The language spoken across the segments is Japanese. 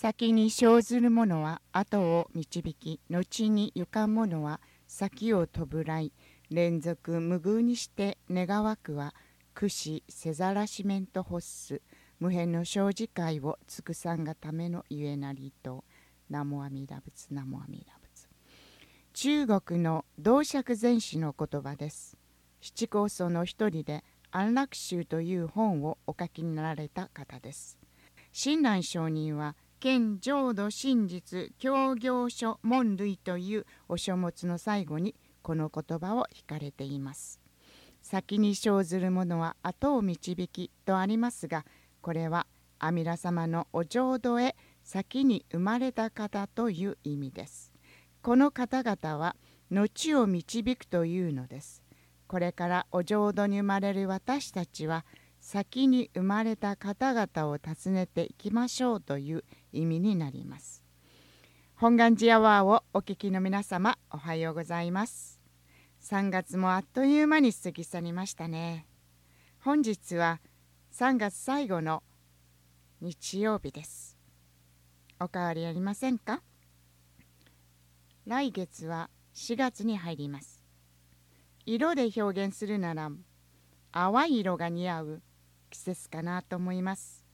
先に生ずる者は後を導き後に行かん者は先を飛ぶらい連続無偶にして願わくは苦死せざらしめんと欲す無辺の生じ会を尽くさんがためのゆえなりと南無阿弥陀仏南無阿弥陀仏。中国の道釈禅師の言葉です。七高僧の一人で安楽宗という本をお書きになられた方です。親鸞上人は県浄土真実協業書門類というお書物の最後にこの言葉を引かれています。先に生ずる者は後を導きとありますがこれは阿弥陀様のお浄土へ先に生まれた方という意味です。この方々は後を導くというのです。これからお浄土に生まれる私たちは先に生まれた方々を訪ねていきましょうという意味になります。本願寺アワーをお聞きの皆様おはようございます。3月もあっという間に過ぎ去りましたね。本日は3月最後の日曜日です。おかわりありませんか？来月は4月に入ります。色で表現するなら淡い色が似合う季節かなと思います。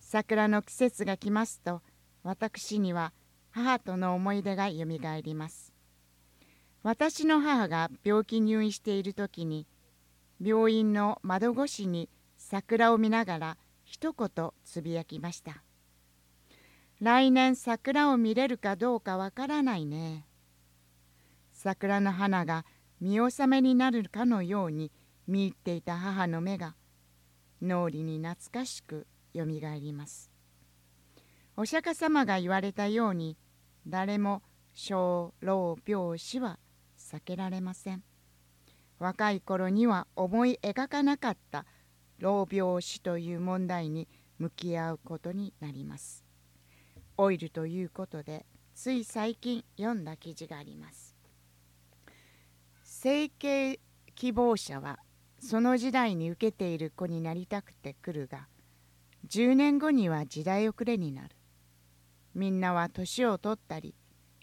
桜の季節が来ますと私には母との思い出がよみがえります。私の母が病気入院している時に病院の窓越しに桜を見ながら一言つぶやきました。来年桜を見れるかどうかわからないね。桜の花が見納めになるかのように見入っていた母の目が脳裏に懐かしくよみがえります。お釈迦様が言われたように誰も小老病死は避けられません。若い頃には思い描かなかった老病死という問題に向き合うことになります。オイルということでつい最近読んだ記事があります。整形希望者はその時代に受けている子になりたくて来るが10年後には時代遅れになる。みんなは年を取ったり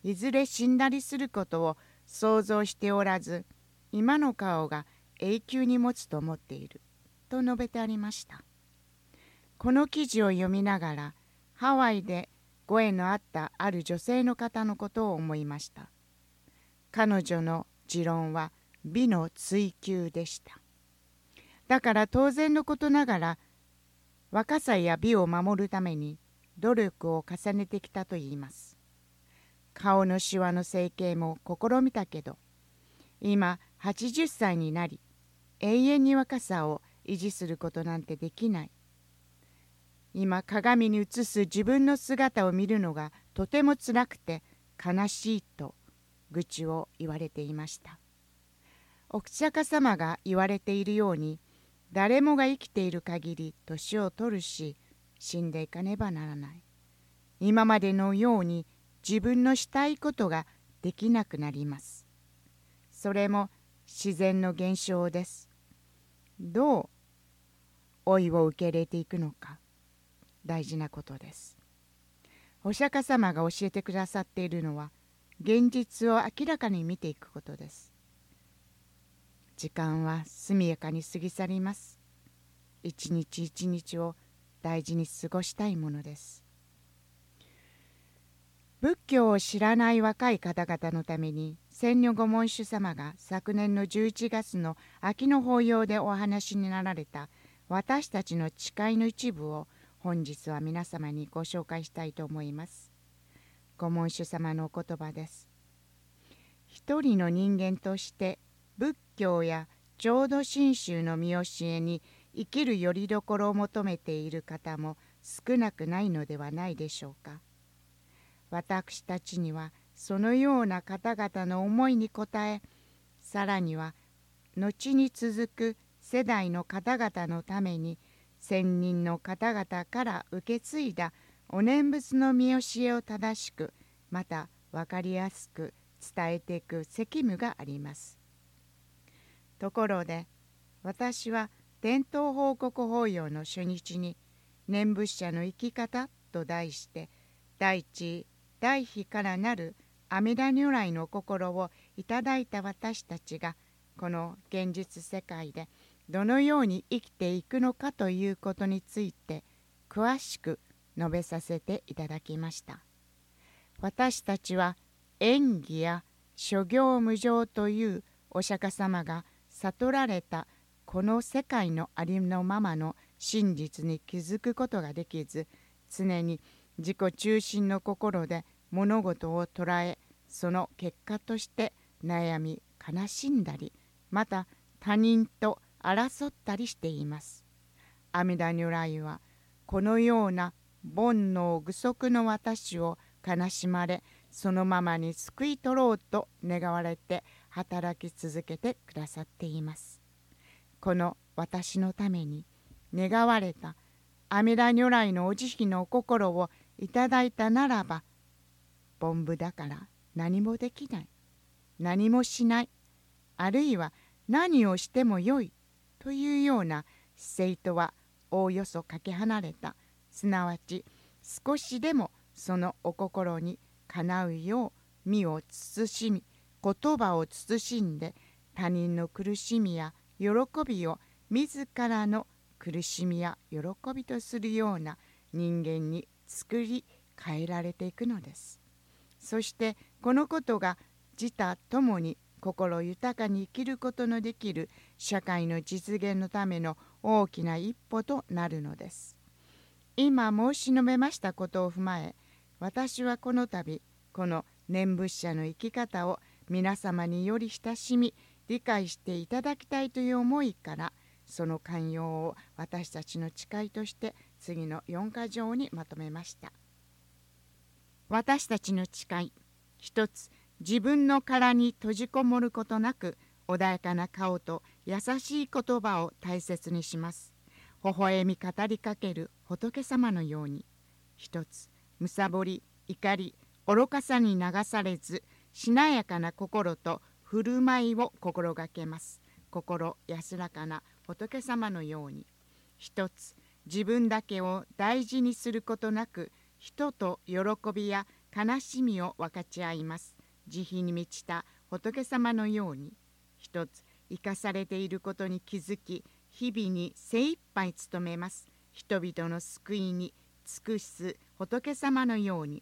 いずれ死んだりすることを想像しておらず今の顔が永久に持つと思っていると述べてありました。この記事を読みながらハワイでご縁のあったある女性の方のことを思いました。彼女の持論は美の追求でした。だから当然のことながら若さや美を守るために努力を重ねてきたといいます。顔のしわの整形も試みたけど今80歳になり永遠に若さを維持することなんてできない。今鏡に映す自分の姿を見るのがとてもつらくて悲しいと愚痴を言われていました。お釈迦様が言われているように誰もが生きている限り年を取るし死んでいかねばならない。今までのように自分のしたいことができなくなります。それも自然の現象です。どう老いを受け入れていくのか大事なことです。お釈迦様が教えてくださっているのは現実を明らかに見ていくことです。時間は速やかに過ぎ去ります一日一日を大事に過ごしたいものです仏教を知らない若い方々のために千女御門主様が昨年の11月の秋の法要でお話になられた私たちの誓いの一部を本日は皆様にご紹介したいと思います。御門主様のお言葉です。一人の人間として仏教や浄土真宗の見教えに生きるよりどころを求めている方も少なくないのではないでしょうか。私たちにはそのような方々の思いに応えさらには後に続く世代の方々のために先人の方々から受け継いだお念仏の見教えを正しくまた分かりやすく伝えていく責務があります。ところで私は伝統報告法要の初日に念仏者の生き方と題して第一第比からなる阿弥陀如来の心をいただいた私たちがこの現実世界でどのように生きていくのかということについて詳しく述べさせていただきました。私たちは演技や諸行無常というお釈迦様が悟られたこの世界のありのままの真実に気づくことができず常に自己中心の心で物事を捉えその結果として悩み悲しんだりまた他人と争ったりしています。阿弥陀如来はこのような煩悩具足の私を悲しまれそのままに救い取ろうと願われて働き続けてくださっています。この私のために願われた阿弥陀如来のお慈悲のお心をいただいたならば凡夫だから何もできない何もしないあるいは何をしてもよいというような姿勢とはおおよそかけ離れたすなわち少しでもそのお心にかなうよう身を慎み言葉を慎んで他人の苦しみや喜びを自らの苦しみや喜びとするような人間に作り変えられていくのです。そしてこのことが自他ともに心豊かに生きることのできる社会の実現のための大きな一歩となるのです。今申し述べましたことを踏まえ私はこの度この念仏者の生き方を皆様により親しみ理解していただきたいという思いからその寛容を私たちの誓いとして次の4か条にまとめました。私たちの誓い一つ自分の殻に閉じこもることなく穏やかな顔と優しい言葉を大切にします。微笑み語りかける仏様のように。一つむさぼり怒り愚かさに流されずしなやかな心と振る舞いを心がけます。心安らかな仏様のように。一つ自分だけを大事にすることなく人と喜びや悲しみを分かち合います。慈悲に満ちた仏様のように。一つ生かされていることに気づき日々に精一杯努めます。人々の救いに尽くす仏様のように。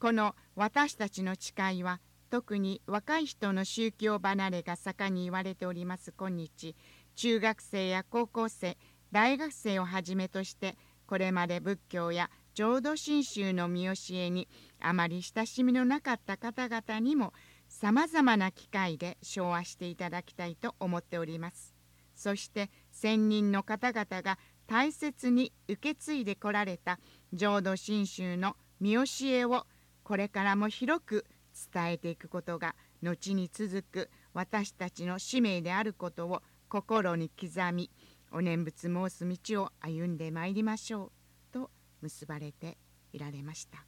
この私たちの誓いは特に若い人の宗教離れが盛んに言われております今日中学生や高校生大学生をはじめとしてこれまで仏教や浄土真宗の見教えにあまり親しみのなかった方々にもさまざまな機会で昭和していただきたいと思っております。そして先人の方々が大切に受け継いでこられた浄土真宗の見教えをこれからも広く伝えていくことが後に続く私たちの使命であることを心に刻みお念仏申す道を歩んでまいりましょうと結ばれていられました。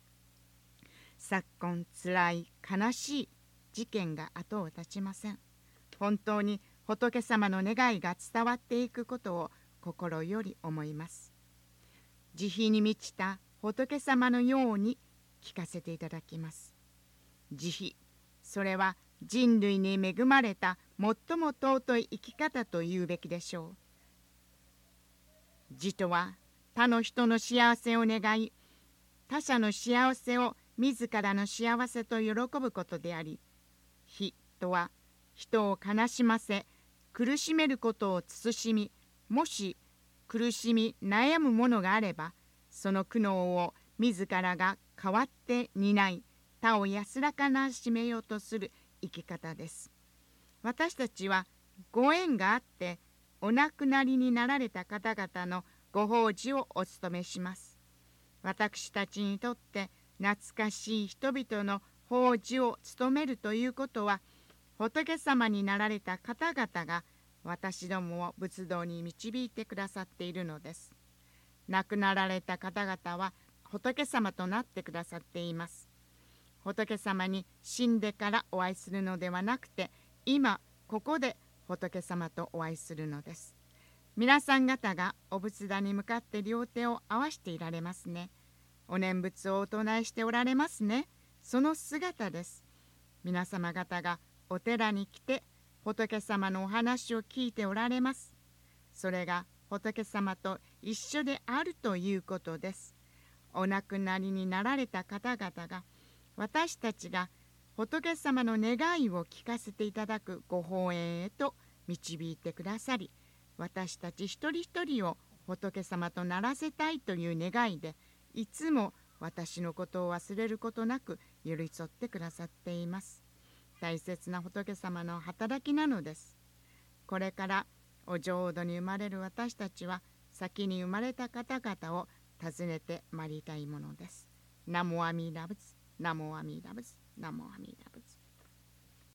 昨今つらい悲しい事件が後を絶ちません。本当に仏様の願いが伝わっていくことを心より思います。慈悲に満ちた仏様のように聞かせていただきます。慈悲。それは人類に恵まれた最も尊い生き方と言うべきでしょう。慈とは他の人の幸せを願い他者の幸せを自らの幸せと喜ぶことであり悲とは人を悲しませ苦しめることを慎みもし苦しみ悩むものがあればその苦悩を自らが代わって担い。他を安らかなしめようとする生き方です。私たちはご縁があってお亡くなりになられた方々のご法事をお務めします。私たちにとって懐かしい人々の法事を務めるということは仏様になられた方々が私どもを仏道に導いてくださっているのです。亡くなられた方々は仏様となってくださっています仏様に死んでからお会いするのではなくて今ここで仏様とお会いするのです皆さん方がお仏壇に向かって両手を合わしていられますね。お念仏をお唱えしておられますね。その姿です。皆様方がお寺に来て仏様のお話を聞いておられます。それが仏様と一緒であるということです。お亡くなりになられた方々が私たちが仏様の願いを聞かせていただくご法縁へと導いてくださり私たち一人一人を仏様とならせたいという願いでいつも私のことを忘れることなく寄り添ってくださっています。大切な仏様の働きなのです。これからお浄土に生まれる私たちは先に生まれた方々を尋ねてまいりたいものです。ナモアミダ仏、ナモアミダ仏、ナモアミダ仏。